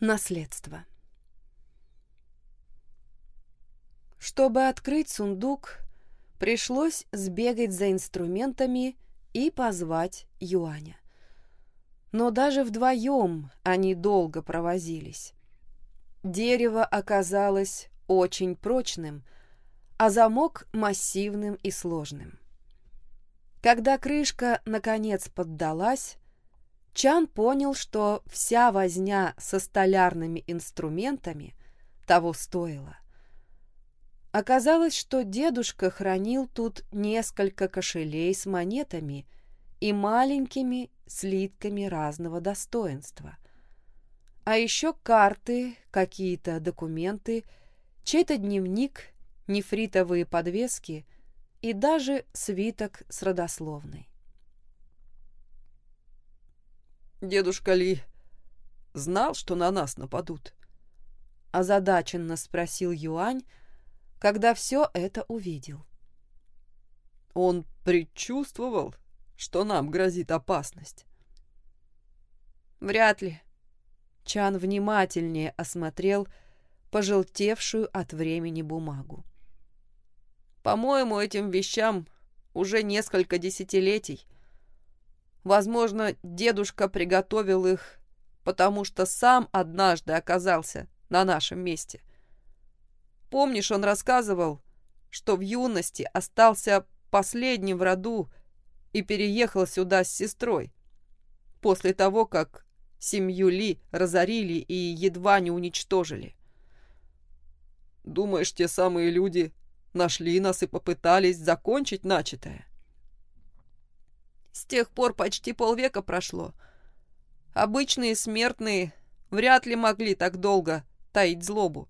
Наследство. Чтобы открыть сундук, пришлось сбегать за инструментами и позвать Юаня. Но даже вдвоем они долго провозились. Дерево оказалось очень прочным, а замок массивным и сложным. Когда крышка, наконец, поддалась, Чан понял, что вся возня со столярными инструментами того стоила. Оказалось, что дедушка хранил тут несколько кошелей с монетами и маленькими слитками разного достоинства. А еще карты, какие-то документы, чей-то дневник, нефритовые подвески и даже свиток с родословной. Дедушка Ли знал, что на нас нападут? Озадаченно спросил Юань, когда все это увидел. Он предчувствовал, что нам грозит опасность. Вряд ли. Чан внимательнее осмотрел пожелтевшую от времени бумагу. По-моему, этим вещам уже несколько десятилетий. Возможно, дедушка приготовил их, потому что сам однажды оказался на нашем месте. Помнишь, он рассказывал, что в юности остался последним в роду и переехал сюда с сестрой, после того, как семью Ли разорили и едва не уничтожили. Думаешь, те самые люди нашли нас и попытались закончить начатое? С тех пор почти полвека прошло. Обычные смертные вряд ли могли так долго таить злобу.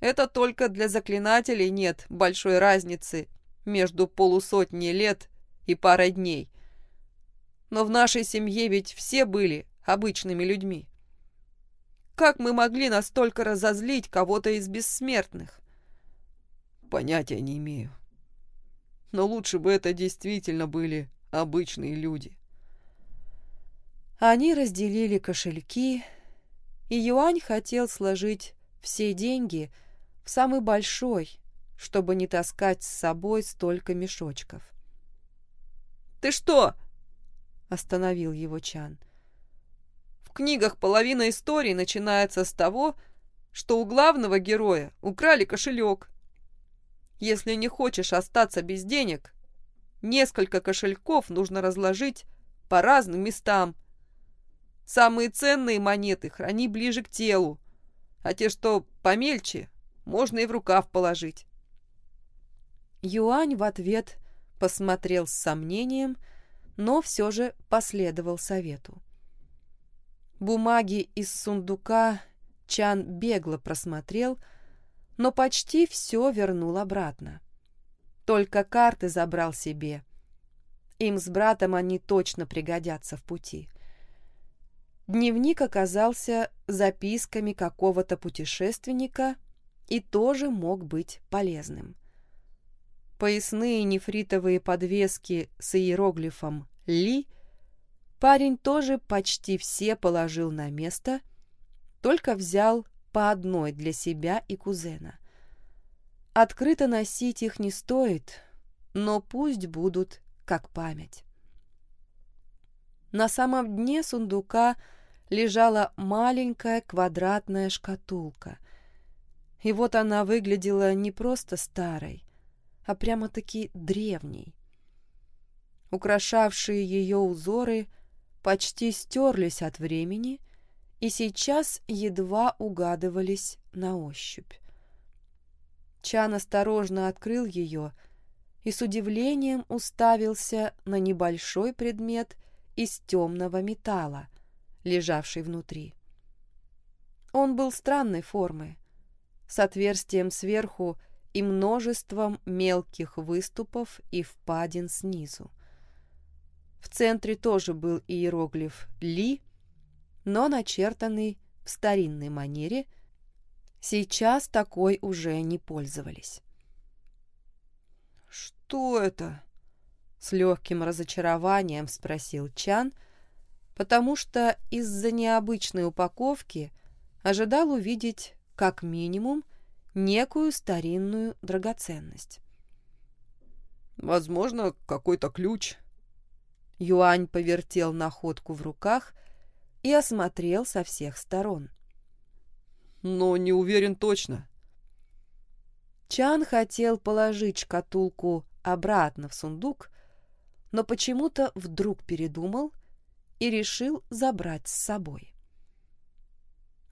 Это только для заклинателей нет большой разницы между полусотней лет и парой дней. Но в нашей семье ведь все были обычными людьми. Как мы могли настолько разозлить кого-то из бессмертных? Понятия не имею. Но лучше бы это действительно были обычные люди. Они разделили кошельки, и Юань хотел сложить все деньги в самый большой, чтобы не таскать с собой столько мешочков. «Ты что?» — остановил его Чан. «В книгах половина истории начинается с того, что у главного героя украли кошелек. Если не хочешь остаться без денег, Несколько кошельков нужно разложить по разным местам. Самые ценные монеты храни ближе к телу, а те, что помельче, можно и в рукав положить. Юань в ответ посмотрел с сомнением, но все же последовал совету. Бумаги из сундука Чан бегло просмотрел, но почти все вернул обратно. Только карты забрал себе. Им с братом они точно пригодятся в пути. Дневник оказался записками какого-то путешественника и тоже мог быть полезным. Поясные нефритовые подвески с иероглифом «Ли» парень тоже почти все положил на место, только взял по одной для себя и кузена. Открыто носить их не стоит, но пусть будут как память. На самом дне сундука лежала маленькая квадратная шкатулка. И вот она выглядела не просто старой, а прямо-таки древней. Украшавшие ее узоры почти стерлись от времени и сейчас едва угадывались на ощупь. Чан осторожно открыл ее и с удивлением уставился на небольшой предмет из темного металла, лежавший внутри. Он был странной формы, с отверстием сверху и множеством мелких выступов и впадин снизу. В центре тоже был иероглиф «Ли», но начертанный в старинной манере – Сейчас такой уже не пользовались. «Что это?» — с легким разочарованием спросил Чан, потому что из-за необычной упаковки ожидал увидеть, как минимум, некую старинную драгоценность. «Возможно, какой-то ключ». Юань повертел находку в руках и осмотрел со всех сторон. «Но не уверен точно». Чан хотел положить шкатулку обратно в сундук, но почему-то вдруг передумал и решил забрать с собой.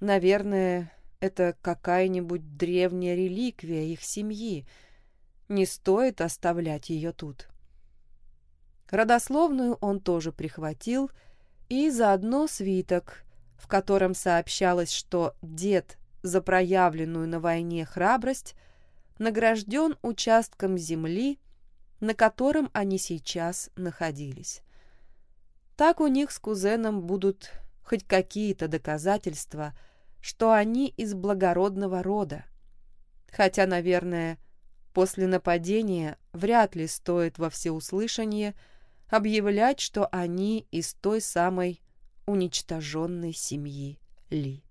Наверное, это какая-нибудь древняя реликвия их семьи. Не стоит оставлять ее тут. Родословную он тоже прихватил, и заодно свиток, в котором сообщалось, что дед за проявленную на войне храбрость награжден участком земли, на котором они сейчас находились. Так у них с кузеном будут хоть какие-то доказательства – что они из благородного рода. Хотя, наверное, после нападения вряд ли стоит во всеуслышание объявлять, что они из той самой уничтоженной семьи Ли.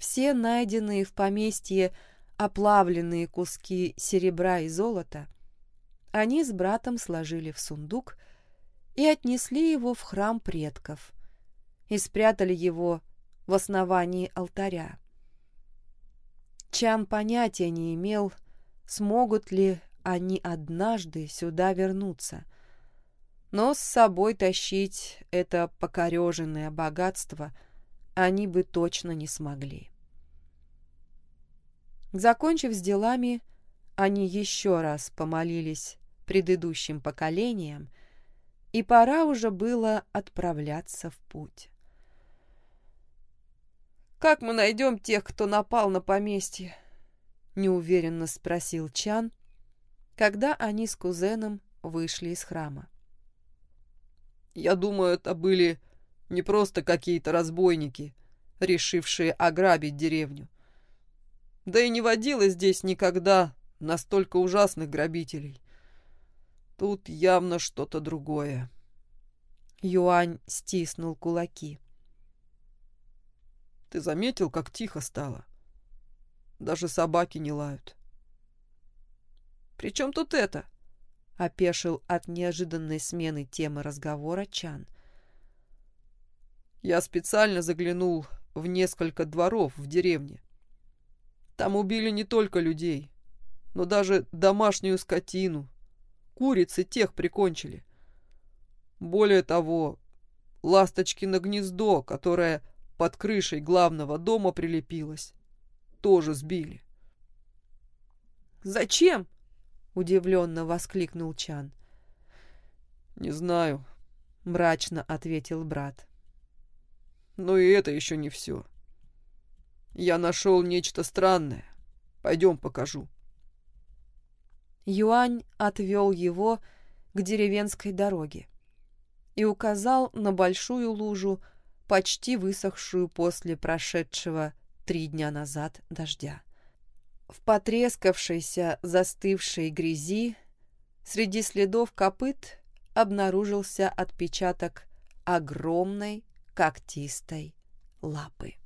Все найденные в поместье оплавленные куски серебра и золота они с братом сложили в сундук и отнесли его в храм предков, и спрятали его в основании алтаря. Чан понятия не имел, смогут ли они однажды сюда вернуться, но с собой тащить это покореженное богатство они бы точно не смогли. Закончив с делами, они еще раз помолились предыдущим поколениям, и пора уже было отправляться в путь. «Как мы найдем тех, кто напал на поместье?» — неуверенно спросил Чан, когда они с кузеном вышли из храма. «Я думаю, это были не просто какие-то разбойники, решившие ограбить деревню. Да и не водилось здесь никогда настолько ужасных грабителей. Тут явно что-то другое». Юань стиснул кулаки. Ты заметил, как тихо стало? Даже собаки не лают. «При чем тут это?» — опешил от неожиданной смены темы разговора Чан. «Я специально заглянул в несколько дворов в деревне. Там убили не только людей, но даже домашнюю скотину. Курицы тех прикончили. Более того, ласточки на гнездо, которое под крышей главного дома прилепилась. Тоже сбили. «Зачем?» — удивленно воскликнул Чан. «Не знаю», — мрачно ответил брат. «Но и это еще не все. Я нашел нечто странное. Пойдем покажу». Юань отвел его к деревенской дороге и указал на большую лужу, почти высохшую после прошедшего три дня назад дождя. В потрескавшейся, застывшей грязи среди следов копыт обнаружился отпечаток огромной когтистой лапы.